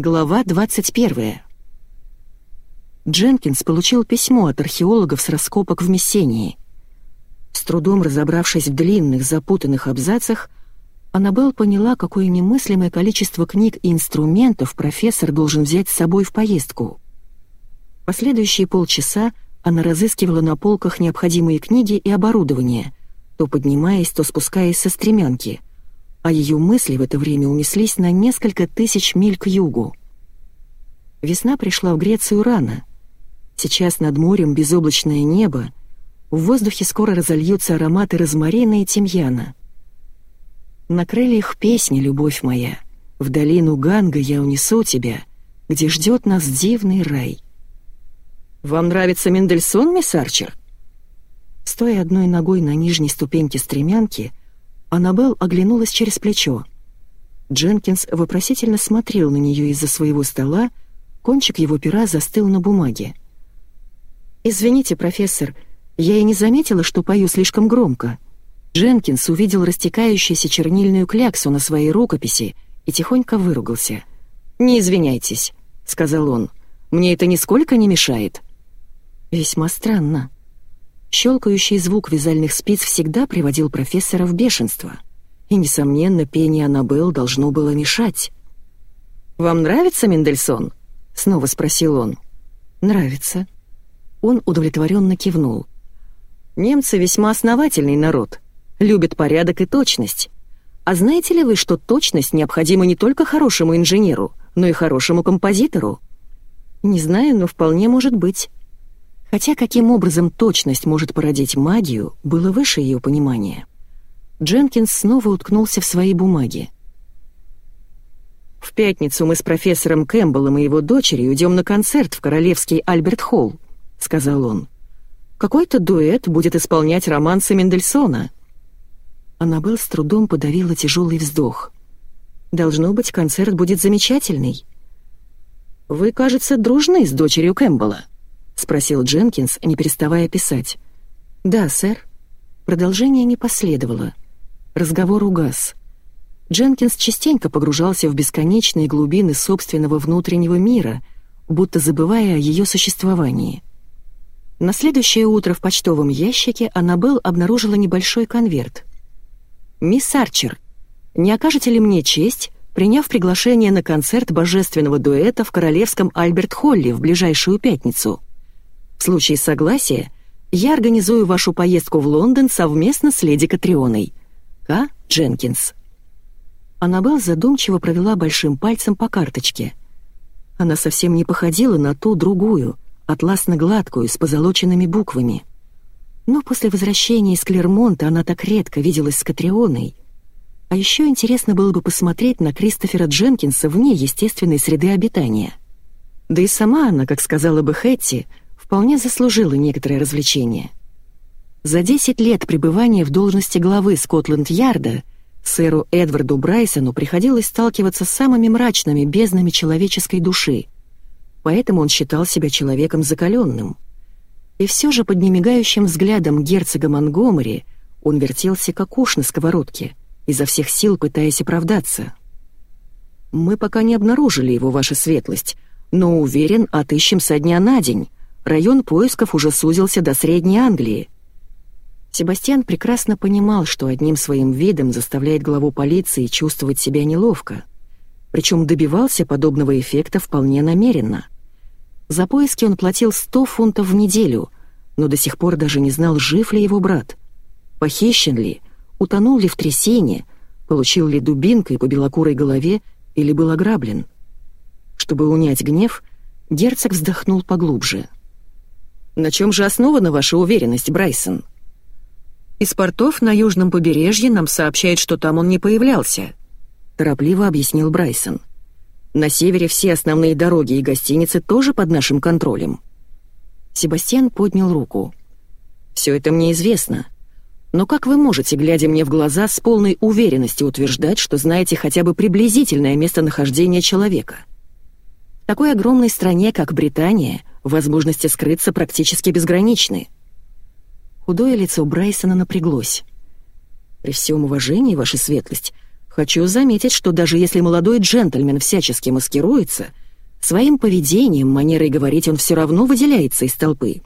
Глава 21. Дженкинс получил письмо от археологов с раскопок в Мессении. С трудом разобравшись в длинных, запутанных абзацах, Аннабелл поняла, какое немыслимое количество книг и инструментов профессор должен взять с собой в поездку. Последующие полчаса она разыскивала на полках необходимые книги и оборудование, то поднимаясь, то спускаясь со стремянки — а ее мысли в это время унеслись на несколько тысяч миль к югу. Весна пришла в Грецию рано. Сейчас над морем безоблачное небо, в воздухе скоро разольются ароматы розмарина и тимьяна. На крыльях песни, любовь моя, в долину Ганга я унесу тебя, где ждет нас дивный рай. «Вам нравится Мендельсон, мисс Арчер?» Стоя одной ногой на нижней ступеньке стремянки, Аннабелл оглянулась через плечо. Дженкинс вопросительно смотрел на нее из-за своего стола, кончик его пера застыл на бумаге. «Извините, профессор, я и не заметила, что пою слишком громко». Дженкинс увидел растекающуюся чернильную кляксу на своей рукописи и тихонько выругался. «Не извиняйтесь», — сказал он. «Мне это нисколько не мешает». «Весьма странно», Щелкающий звук вязальных спиц всегда приводил профессора в бешенство. И, несомненно, пение Аннабелл должно было мешать. «Вам нравится Мендельсон?» — снова спросил он. «Нравится». Он удовлетворенно кивнул. «Немцы весьма основательный народ, любят порядок и точность. А знаете ли вы, что точность необходима не только хорошему инженеру, но и хорошему композитору?» «Не знаю, но вполне может быть». Хотя каким образом точность может породить магию, было выше ее понимания. Дженкинс снова уткнулся в свои бумаги. «В пятницу мы с профессором Кэмпбеллом и его дочерью идем на концерт в Королевский Альберт-Холл», — сказал он. «Какой-то дуэт будет исполнять романсы Мендельсона». Аннабелл с трудом подавила тяжелый вздох. «Должно быть, концерт будет замечательный». «Вы, кажется, дружны с дочерью Кэмпбелла», — спросил Дженкинс, не переставая писать. «Да, сэр». Продолжение не последовало. Разговор угас. Дженкинс частенько погружался в бесконечные глубины собственного внутреннего мира, будто забывая о ее существовании. На следующее утро в почтовом ящике Аннабелл обнаружила небольшой конверт. «Мисс Арчер, не окажете ли мне честь, приняв приглашение на концерт божественного дуэта в королевском Альберт-Холле в ближайшую пятницу?» В случае согласия я организую вашу поездку в Лондон совместно с леди Катрионой. К. Дженкинс». Аннабелл задумчиво провела большим пальцем по карточке. Она совсем не походила на ту другую, атласно-гладкую, с позолоченными буквами. Но после возвращения из Клермонта она так редко виделась с Катрионой. А еще интересно было бы посмотреть на Кристофера Дженкинса вне естественной среды обитания. Да и сама она, как сказала бы Хэтти, вполне заслужила некоторое развлечение. За 10 лет пребывания в должности главы Скотланд-Ярда сэру Эдварду Брайсону приходилось сталкиваться с самыми мрачными безднами человеческой души, поэтому он считал себя человеком закаленным. И все же под немигающим взглядом герцога Монгомери он вертелся как уж на сковородке, изо всех сил пытаясь оправдаться. «Мы пока не обнаружили его, ваша светлость, но уверен, отыщем со дня на день», район поисков уже сузился до Средней Англии. Себастьян прекрасно понимал, что одним своим видом заставляет главу полиции чувствовать себя неловко. Причем добивался подобного эффекта вполне намеренно. За поиски он платил 100 фунтов в неделю, но до сих пор даже не знал, жив ли его брат. Похищен ли, утонул ли в трясине, получил ли дубинкой по белокурой голове или был ограблен. Чтобы унять гнев, герцог вздохнул поглубже — на чем же основана ваша уверенность, Брайсон? Из портов на южном побережье нам сообщают, что там он не появлялся, торопливо объяснил Брайсон. На севере все основные дороги и гостиницы тоже под нашим контролем. Себастьян поднял руку. Все это мне известно. Но как вы можете, глядя мне в глаза, с полной уверенностью утверждать, что знаете хотя бы приблизительное местонахождение человека? В такой огромной стране, как Британия, возможности скрыться практически безграничны. Худое лицо Брайсона напряглось. «При всем уважении, ваша светлость, Хочу заметить, что даже если молодой джентльмен всячески маскируется, своим поведением, манерой говорить он все равно выделяется из толпы.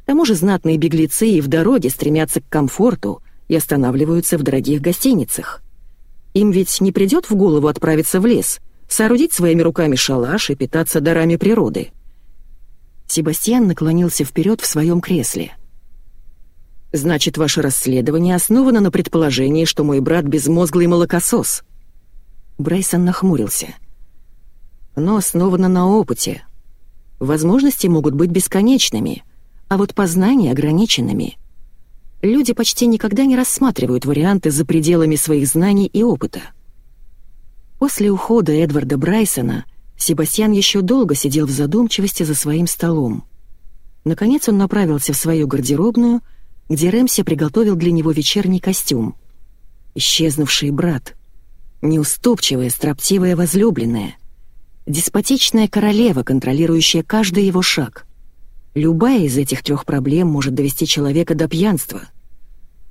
К тому же знатные беглецы и в дороге стремятся к комфорту и останавливаются в дорогих гостиницах. Им ведь не придет в голову отправиться в лес, соорудить своими руками шалаш и питаться дарами природы. Себастьян наклонился вперед в своем кресле. «Значит, ваше расследование основано на предположении, что мой брат безмозглый молокосос». Брайсон нахмурился. «Оно основано на опыте. Возможности могут быть бесконечными, а вот познания ограниченными. Люди почти никогда не рассматривают варианты за пределами своих знаний и опыта. После ухода Эдварда Брайсона Себастьян еще долго сидел в задумчивости за своим столом. Наконец он направился в свою гардеробную, где Рэмси приготовил для него вечерний костюм. Исчезнувший брат. Неуступчивая, строптивая возлюбленная. Деспотичная королева, контролирующая каждый его шаг. Любая из этих трех проблем может довести человека до пьянства.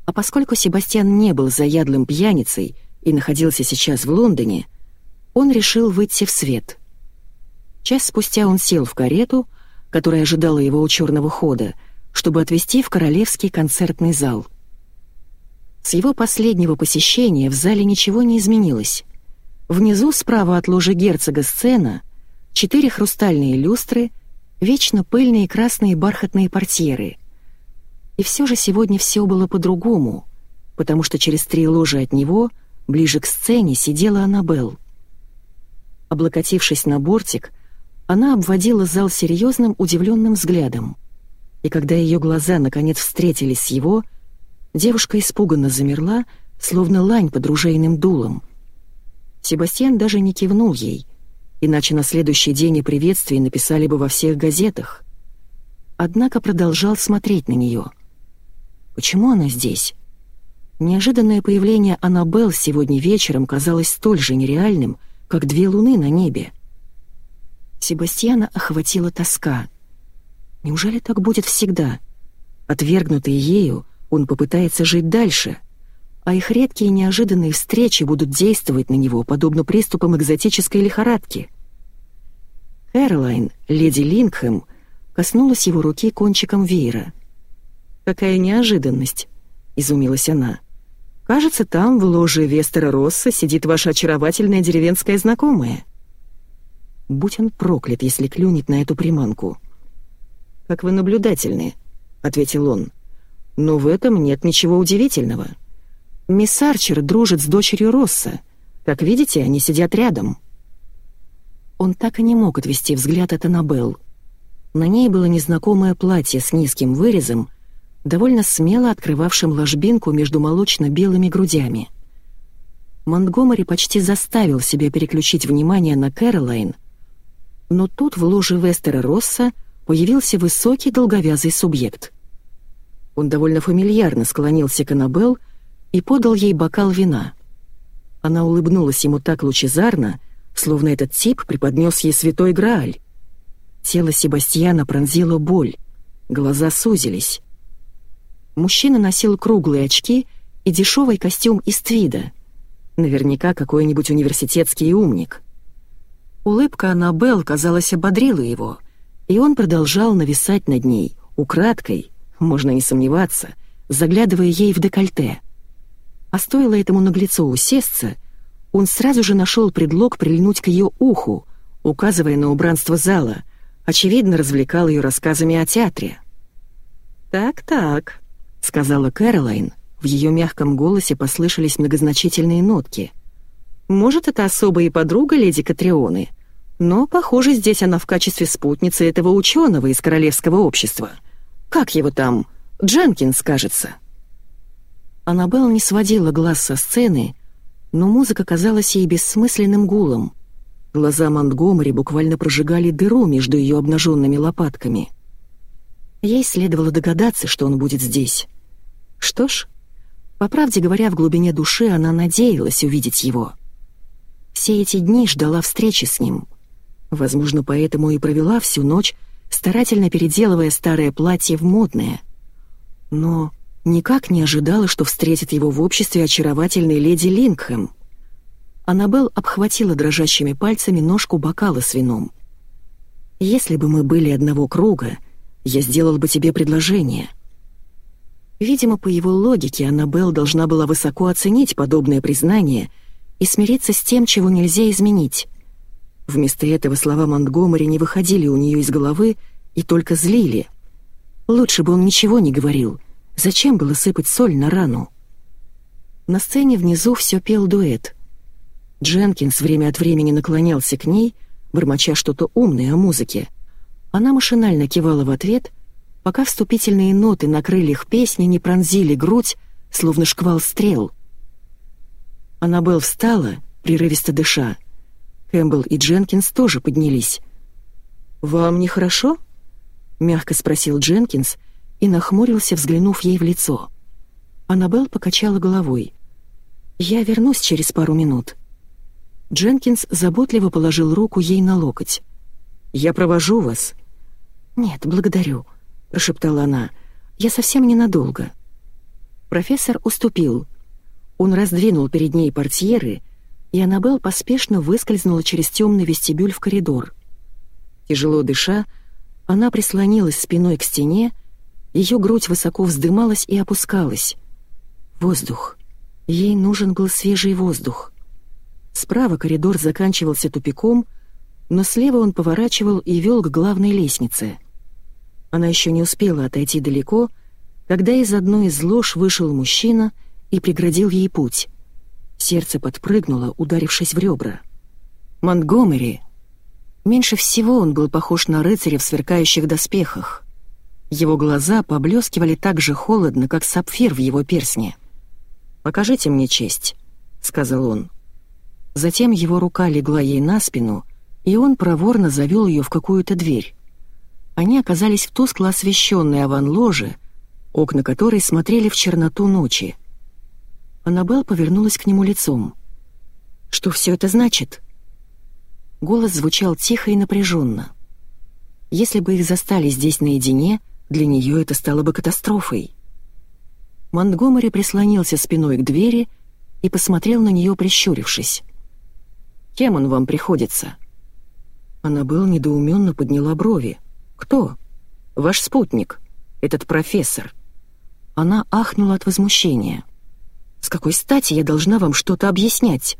А поскольку Себастьян не был заядлым пьяницей и находился сейчас в Лондоне, он решил выйти в свет. Час спустя он сел в карету, которая ожидала его у черного хода, чтобы отвезти в королевский концертный зал. С его последнего посещения в зале ничего не изменилось. Внизу, справа от ложи герцога сцена, четыре хрустальные люстры, вечно пыльные красные бархатные портьеры. И все же сегодня все было по-другому, потому что через три ложи от него, ближе к сцене, сидела Аннабелл. Облокотившись на бортик, она обводила зал серьезным, удивленным взглядом. И когда ее глаза наконец встретились с его, девушка испуганно замерла, словно лань под ружейным дулом. Себастьян даже не кивнул ей, иначе на следующий день и приветствие написали бы во всех газетах. Однако продолжал смотреть на нее. Почему она здесь? Неожиданное появление Аннабелл сегодня вечером казалось столь же нереальным, как две луны на небе. Себастьяна охватила тоска. Неужели так будет всегда? Отвергнутый ею, он попытается жить дальше, а их редкие неожиданные встречи будут действовать на него, подобно приступам экзотической лихорадки. Кэролайн, леди Лингхэм, коснулась его руки кончиком веера. «Какая неожиданность!» — изумилась она. «Кажется, там, в ложе Вестера Росса, сидит ваша очаровательная деревенская знакомая». Будь он проклят, если клюнет на эту приманку. «Как вы наблюдательны», — ответил он. «Но в этом нет ничего удивительного. Мисс Арчер дружит с дочерью Росса. Как видите, они сидят рядом». Он так и не мог отвести взгляд от Аннабелл. На ней было незнакомое платье с низким вырезом, довольно смело открывавшим ложбинку между молочно-белыми грудями. Монтгомери почти заставил себя переключить внимание на Кэролайн, но тут в ложе Вестера Росса появился высокий долговязый субъект. Он довольно фамильярно склонился к Аннабелл и подал ей бокал вина. Она улыбнулась ему так лучезарно, словно этот тип преподнес ей святой Грааль. Тело Себастьяна пронзило боль, глаза сузились. Мужчина носил круглые очки и дешевый костюм из твида. Наверняка какой-нибудь университетский умник. Улыбка Аннабелл, казалось, ободрила его, и он продолжал нависать над ней, украдкой, можно не сомневаться, заглядывая ей в декольте. А стоило этому наглецу усесться, он сразу же нашел предлог прильнуть к ее уху, указывая на убранство зала, очевидно, развлекал ее рассказами о театре. «Так-так», — сказала Кэролайн, в ее мягком голосе послышались многозначительные нотки — может, это особая подруга леди Катрионы, но, похоже, здесь она в качестве спутницы этого ученого из королевского общества. Как его там? Дженкинс, кажется. Аннабелл не сводила глаз со сцены, но музыка казалась ей бессмысленным гулом. Глаза Монтгомери буквально прожигали дыру между ее обнаженными лопатками. Ей следовало догадаться, что он будет здесь. Что ж, по правде говоря, в глубине души она надеялась увидеть его — все эти дни ждала встречи с ним. Возможно, поэтому и провела всю ночь, старательно переделывая старое платье в модное. Но никак не ожидала, что встретит его в обществе очаровательной леди Лингхэм. Аннабелл обхватила дрожащими пальцами ножку бокала с вином. «Если бы мы были одного круга, я сделал бы тебе предложение». Видимо, по его логике, Аннабелл должна была высоко оценить подобное признание и смириться с тем, чего нельзя изменить. Вместо этого слова Монтгомери не выходили у нее из головы и только злили. Лучше бы он ничего не говорил. Зачем было сыпать соль на рану? На сцене внизу все пел дуэт. Дженкинс время от времени наклонялся к ней, бормоча что-то умное о музыке. Она машинально кивала в ответ, пока вступительные ноты на крыльях песни не пронзили грудь, словно шквал стрел. Аннабелл встала, прерывисто дыша. Кэмпбелл и Дженкинс тоже поднялись. «Вам нехорошо?» — мягко спросил Дженкинс и нахмурился, взглянув ей в лицо. Аннабелл покачала головой. «Я вернусь через пару минут». Дженкинс заботливо положил руку ей на локоть. «Я провожу вас». «Нет, благодарю», — прошептала она. «Я совсем ненадолго». Профессор уступил. Он раздвинул перед ней портьеры, и Аннабелл поспешно выскользнула через темный вестибюль в коридор. Тяжело дыша, она прислонилась спиной к стене, ее грудь высоко вздымалась и опускалась. Воздух. Ей нужен был свежий воздух. Справа коридор заканчивался тупиком, но слева он поворачивал и вел к главной лестнице. Она еще не успела отойти далеко, когда из одной из лож вышел мужчина и преградил ей путь. Сердце подпрыгнуло, ударившись в ребра. «Монтгомери!» Меньше всего он был похож на рыцаря в сверкающих доспехах. Его глаза поблескивали так же холодно, как сапфир в его персне. «Покажите мне честь», — сказал он. Затем его рука легла ей на спину, и он проворно завел ее в какую-то дверь. Они оказались в тускло освещенной аван-ложе, окна которой смотрели в черноту ночи. Аннабелл повернулась к нему лицом. «Что все это значит?» Голос звучал тихо и напряженно. Если бы их застали здесь наедине, для нее это стало бы катастрофой. Монтгомери прислонился спиной к двери и посмотрел на нее, прищурившись. «Кем он вам приходится?» Аннабелл недоуменно подняла брови. «Кто?» «Ваш спутник, этот профессор». Она ахнула от возмущения. «С какой стати я должна вам что-то объяснять?»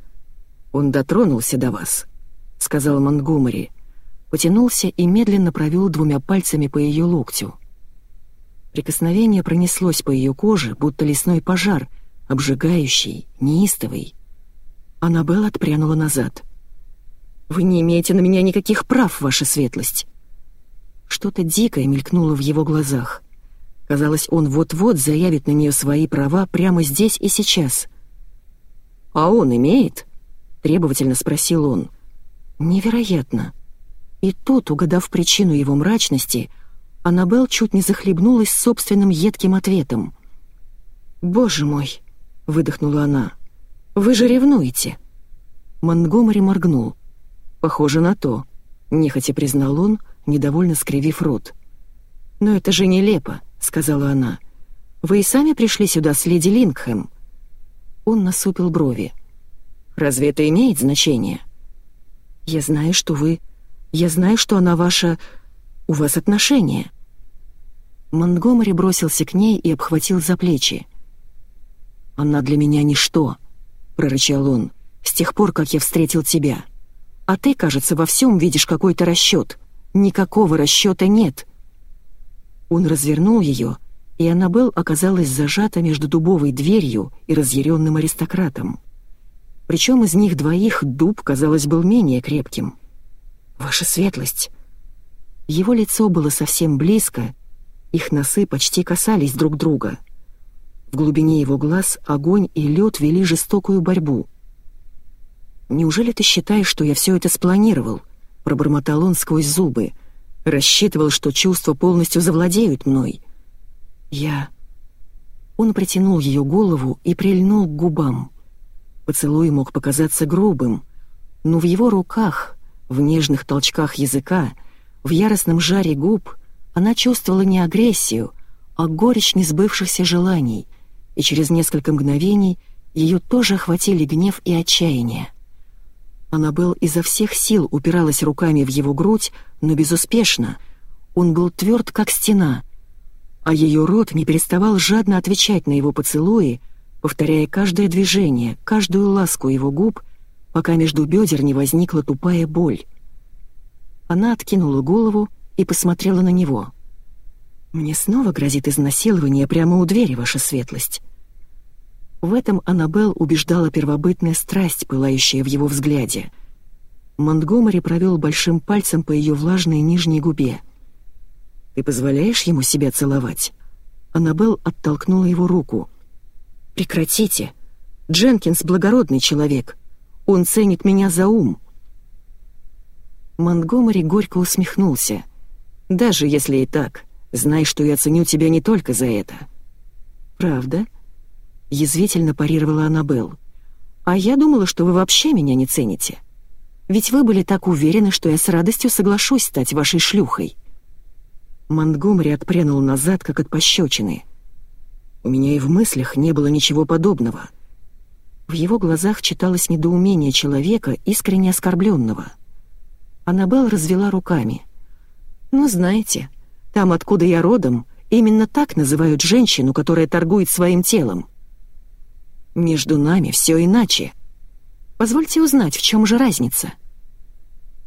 «Он дотронулся до вас», — сказал Монтгомери. Потянулся и медленно провел двумя пальцами по ее локтю. Прикосновение пронеслось по ее коже, будто лесной пожар, обжигающий, неистовый. Аннабелл отпрянула назад. «Вы не имеете на меня никаких прав, ваша светлость!» Что-то дикое мелькнуло в его глазах. Казалось, он вот-вот заявит на нее свои права прямо здесь и сейчас. «А он имеет?» — требовательно спросил он. «Невероятно!» И тут, угадав причину его мрачности, — Аннабелл чуть не захлебнулась собственным едким ответом. «Боже мой!» — выдохнула она. «Вы же ревнуете!» Монгомери моргнул. «Похоже на то», — нехотя признал он, недовольно скривив рот. «Но это же нелепо», — сказала она. «Вы и сами пришли сюда с леди Лингхэм». Он насупил брови. «Разве это имеет значение?» «Я знаю, что вы... Я знаю, что она ваша... У вас отношения». Монгомери бросился к ней и обхватил за плечи. «Она для меня ничто», — прорычал он, — «с тех пор, как я встретил тебя. А ты, кажется, во всем видишь какой-то расчет. Никакого расчета нет». Он развернул ее, и Аннабелл оказалась зажата между дубовой дверью и разъяренным аристократом. Причем из них двоих дуб, казалось, был менее крепким. «Ваша светлость!» Его лицо было совсем близко, их носы почти касались друг друга. В глубине его глаз огонь и лед вели жестокую борьбу. «Неужели ты считаешь, что я все это спланировал?» — пробормотал он сквозь зубы. «Рассчитывал, что чувства полностью завладеют мной». «Я...» Он притянул ее голову и прильнул к губам. Поцелуй мог показаться грубым, но в его руках, в нежных толчках языка, в яростном жаре губ она чувствовала не агрессию, а горечь несбывшихся желаний, и через несколько мгновений ее тоже охватили гнев и отчаяние. Аннабелл изо всех сил упиралась руками в его грудь, но безуспешно. Он был тверд, как стена, а ее рот не переставал жадно отвечать на его поцелуи, повторяя каждое движение, каждую ласку его губ, пока между бедер не возникла тупая боль. Она откинула голову и посмотрела на него. «Мне снова грозит изнасилование прямо у двери, ваша светлость». В этом Аннабелл убеждала первобытная страсть, пылающая в его взгляде. Монтгомери провел большим пальцем по ее влажной нижней губе. «Ты позволяешь ему себя целовать?» Аннабелл оттолкнула его руку. «Прекратите! Дженкинс — благородный человек. Он ценит меня за ум». Монтгомери горько усмехнулся. «Даже если и так, знай, что я ценю тебя не только за это». «Правда?» Язвительно парировала Аннабелл. «А я думала, что вы вообще меня не цените. Ведь вы были так уверены, что я с радостью соглашусь стать вашей шлюхой». Монтгомери отпрянул назад, как от пощечины. У меня и в мыслях не было ничего подобного. В его глазах читалось недоумение человека, искренне оскорбленного. Аннабелл развела руками. «Ну, знаете, там, откуда я родом, именно так называют женщину, которая торгует своим телом. Между нами все иначе. Позвольте узнать, в чем же разница?»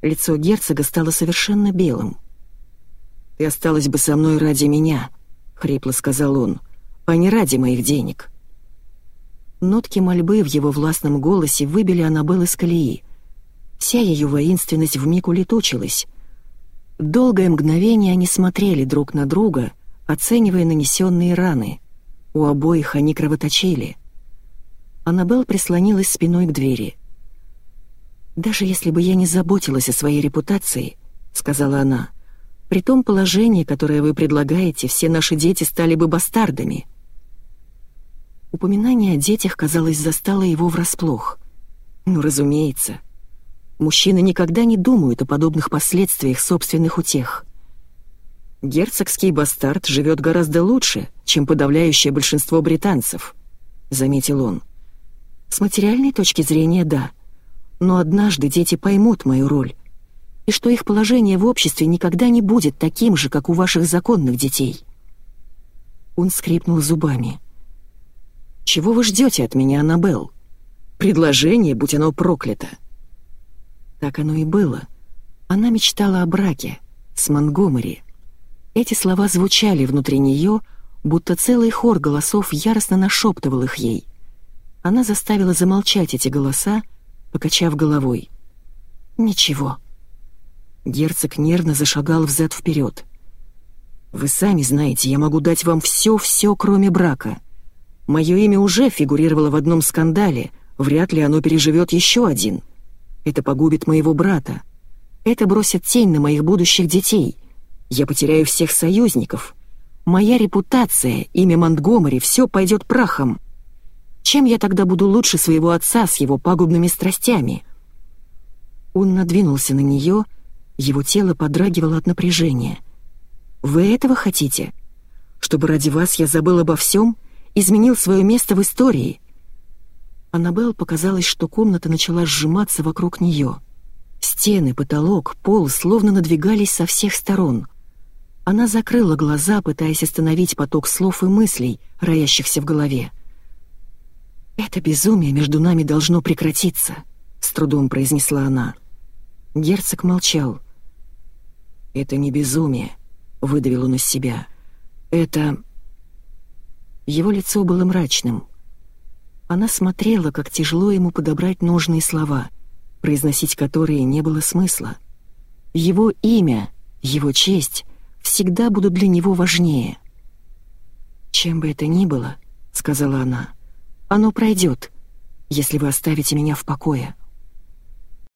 Лицо герцога стало совершенно белым. «Ты осталась бы со мной ради меня», — хрипло сказал он, — «а не ради моих денег». Нотки мольбы в его властном голосе выбили Аннабелл из колеи. Вся ее воинственность вмиг улетучилась. Долгое мгновение они смотрели друг на друга, оценивая нанесенные раны. У обоих они кровоточили — Аннабелл прислонилась спиной к двери. «Даже если бы я не заботилась о своей репутации», — сказала она, — «при том положении, которое вы предлагаете, все наши дети стали бы бастардами». Упоминание о детях, казалось, застало его врасплох. Ну, разумеется. Мужчины никогда не думают о подобных последствиях собственных утех. «Герцогский бастард живет гораздо лучше, чем подавляющее большинство британцев», — заметил он. С материальной точки зрения — да. Но однажды дети поймут мою роль. И что их положение в обществе никогда не будет таким же, как у ваших законных детей. Он скрипнул зубами. «Чего вы ждете от меня, Аннабелл? Предложение, будь оно проклято!» Так оно и было. Она мечтала о браке с Монгомери. Эти слова звучали внутри нее, будто целый хор голосов яростно нашептывал их ей — она заставила замолчать эти голоса, покачав головой. «Ничего». Герцог нервно зашагал взад-вперед. «Вы сами знаете, я могу дать вам все-все, кроме брака. Мое имя уже фигурировало в одном скандале, вряд ли оно переживет еще один. Это погубит моего брата. Это бросит тень на моих будущих детей. Я потеряю всех союзников. Моя репутация, имя Монтгомери, все пойдет прахом. Чем я тогда буду лучше своего отца с его пагубными страстями?» Он надвинулся на нее, его тело подрагивало от напряжения. «Вы этого хотите? Чтобы ради вас я забыл обо всем, изменил свое место в истории?» Аннабелл показалось, что комната начала сжиматься вокруг нее. Стены, потолок, пол словно надвигались со всех сторон. Она закрыла глаза, пытаясь остановить поток слов и мыслей, роящихся в голове. «Это безумие между нами должно прекратиться», — с трудом произнесла она. Герцог молчал. «Это не безумие», — выдавил он из себя. «Это...» Его лицо было мрачным. Она смотрела, как тяжело ему подобрать нужные слова, произносить которые не было смысла. Его имя, его честь всегда будут для него важнее. «Чем бы это ни было», — сказала она, — оно пройдет, если вы оставите меня в покое».